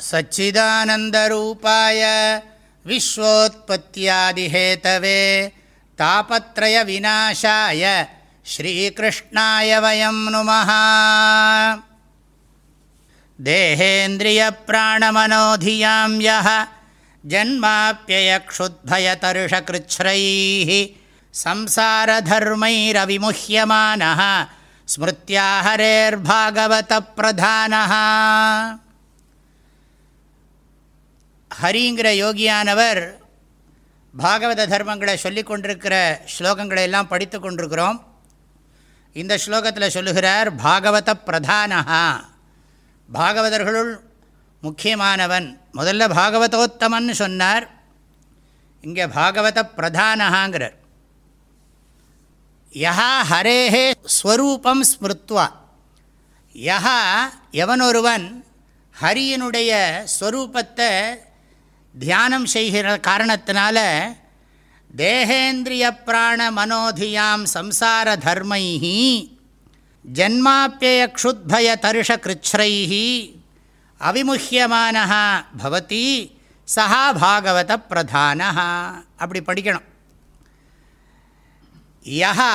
सच्चिदानन्दरूपाय विश्वोत्पत्त्यादिहेतवे तापत्रयविनाशाय श्रीकृष्णाय वयं नुमः। देहेन्द्रियप्राणमनोधियां यः जन्माप्ययक्षुद्भयतर्षकृच्छ्रैः संसारधर्मैरविमुह्यमानः स्मृत्या हरेर्भागवतप्रधानः ஹரிங்கிற யோகியானவர் பாகவத தர்மங்களை சொல்லி கொண்டிருக்கிற ஸ்லோகங்களை எல்லாம் படித்து கொண்டிருக்கிறோம். இந்த ஸ்லோகத்தில் சொல்லுகிறார் பாகவத பிரதானஹா. பாகவதர்களுள் முக்கியமானவன். முதல்ல பாகவதோத்தமன் சொன்னார். இங்கே பாகவத பிரதானஹாங்கிறார். யஹா ஹரேஹே ஸ்வரூபம் ஸ்மிருத்வா. யஹா எவனொருவன் ஹரியினுடைய ஸ்வரூபத்தை தியானம் செய்கிற காரணத்தினால தேகேந்திரிய பிராண மனோதியாம் சம்சார தர்மைஹி ஜன்மாப்பியக்ஷுத்பய தருஷ கிருச்ரைஹி அவிமுஹியமான பவதி சஹா பாகவத பிரதான அப்படி படிக்கணும். யஹா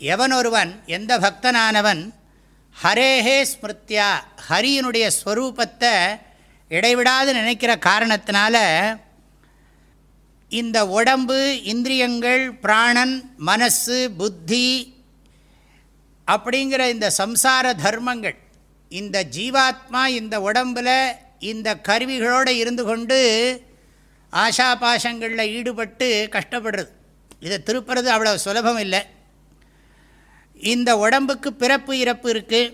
எவனொருவன் எந்த பக்தனானவன் ஹரேஹே ஸ்மிருத்யா ஹரியினுடைய ஸ்வரூபத்தை இடைவிடாது நினைக்கிற காரணத்தினால இந்த உடம்பு இந்திரியங்கள் பிராணன் மனசு புத்தி அப்படிங்கிற இந்த சம்சார தர்மங்கள் இந்த ஜீவாத்மா இந்த உடம்பில் இந்த கருவிகளோடு இருந்து கொண்டு ஆஷா பாஷங்களில் ஈடுபட்டு கஷ்டப்படுறது. இதை திருப்புறது அவ்வளோ சுலபம் இல்லை. இந்த உடம்புக்கு பிறப்பு இறப்பு இருக்குது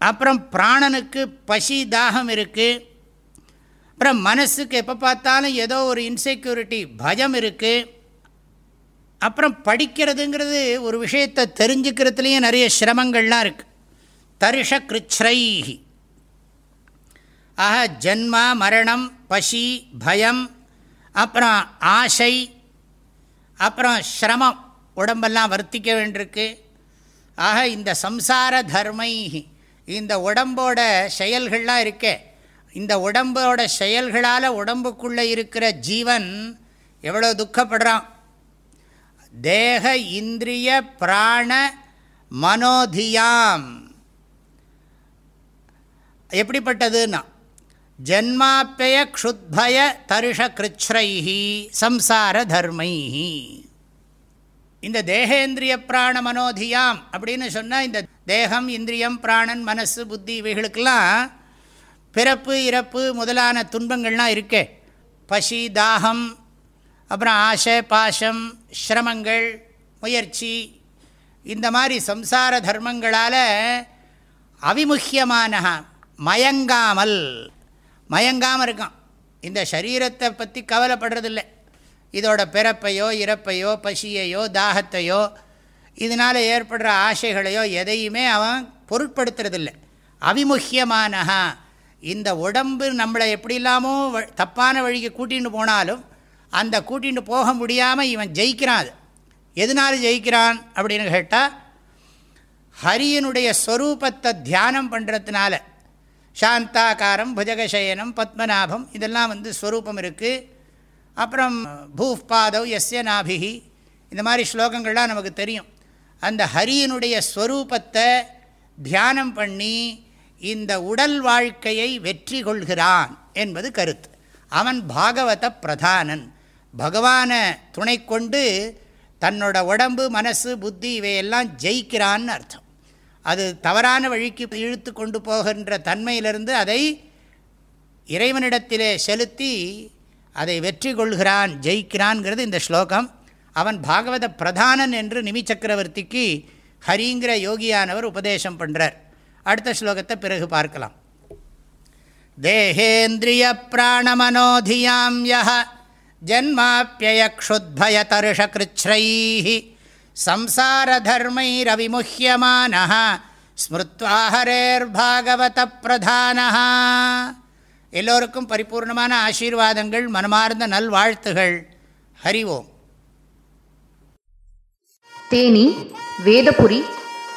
அப்புறம் பிராணனுக்கு பசி தாகம் இருக்குது அப்புறம் மனசுக்கு எப்போ பார்த்தாலும் ஏதோ ஒரு இன்செக்யூரிட்டி பயம் இருக்குது அப்புறம் படிக்கிறதுங்கிறது ஒரு விஷயத்தை தெரிஞ்சுக்கிறதுலேயும் நிறைய சிரமங்கள்லாம் இருக்குது தருஷ கிருச்ரைஹி ஆக ஜென்மா மரணம் பசி பயம் அப்புறம் ஆசை அப்புறம் சிரமம் உடம்பெல்லாம் வர்த்திக்க வேண்டியிருக்கு. ஆக இந்த சம்சார தர்மை இந்த உடம்போட செயல்கள்லாம் இருக்கே. இந்த உடம்போட செயல்களால் உடம்புக்குள்ளே இருக்கிற ஜீவன் எவ்வளோ துக்கப்படுறான்? தேக இந்திரிய பிராண மனோதியாம். எப்படிப்பட்டதுன்னா ஜன்மாப்பய க்ஷுத்பய தருஷ கிருச்ரைஹி சம்சார தர்மைஹி. இந்த தேகேந்திரிய பிராண மனோதியாம் அப்படின்னு சொன்னால் இந்த தேகம் இந்திரியம் பிராணன் மனசு புத்தி இவைகளுக்கெல்லாம் பிறப்பு இறப்பு முதலான துன்பங்கள்லாம் இருக்கே. பசி தாகம் அப்புறம் ஆசை பாசம் சிரமங்கள் முயற்சி. இந்த மாதிரி சம்சார தர்மங்களால் அவிமுக்கியமான மயங்காமல் மயங்காமல் இருக்கான். இந்த சரீரத்தை பற்றி கவலைப்படுறதில்லை. இதோட பிறப்பையோ இறப்பையோ பசியையோ தாகத்தையோ இதனால் ஏற்படுற ஆசைகளையோ எதையுமே அவன் பொருட்படுத்துறதில்லை. அவிமுக்கியமானஹா இந்த உடம்பு நம்மளை எப்படி இல்லாமல் தப்பான வழிக்கு கூட்டிகிட்டு போனாலும் அந்த கூட்டிகிட்டு போக முடியாமல் இவன் ஜெயிக்கிறான் அது. எதனால் ஜெயிக்கிறான் அப்படின்னு கேட்டால் ஹரியனுடைய ஸ்வரூபத்தை தியானம் பண்ணுறதுனால சாந்தாகாரம் புஜகசயனம் பத்மநாபம் இதெல்லாம் வந்து ஸ்வரூபம் இருக்குது அப்புறம் பூஃப் பாதவ் எஸ்ய நாபிகி இந்த மாதிரி ஸ்லோகங்கள்லாம் நமக்கு தெரியும். அந்த ஹரியனுடைய ஸ்வரூபத்தை தியானம் பண்ணி இந்த உடல் வாழ்க்கையை வெற்றி கொள்கிறான் என்பது கருத்து. அவன் பாகவத பிரதானன். பகவானை துணை கொண்டு தன்னோட உடம்பு மனசு புத்தி இவையெல்லாம் ஜெயிக்கிறான்னு அர்த்தம். அது தவறான வழிக்கு இழுத்து கொண்டு போகின்ற தன்மையிலிருந்து அதை இறைவனிடத்திலே செலுத்தி அதை வெற்றி கொள்கிறான் ஜெயிக்கிறான்ங்கிறது இந்த ஸ்லோகம். அவன் பாகவத பிரதானன் என்று நிமி சக்கரவர்த்திக்கு ஹரிங்கிற யோகியானவர் உபதேசம் பண்ணுறார் அடுத்த ஸ்லோகத்தை பிறகு பார்க்கலாம். தேகேந்திரிய பிராணமனோதியாம் யஹ ஜன்மாப்பியக்ஷுத்பயதருஷகிருச்ரை சம்சாரதர்மைரவிமுஹ்யமான ஸ்மிருத்வாஹரேர்பாகவத பிரதான எல்லோருக்கும் பரிபூர்ணமான ஆசீர்வாதங்கள் மனமார்ந்த நல்வாழ்த்துகள் ஹரிவோம் தேனி வேதபுரி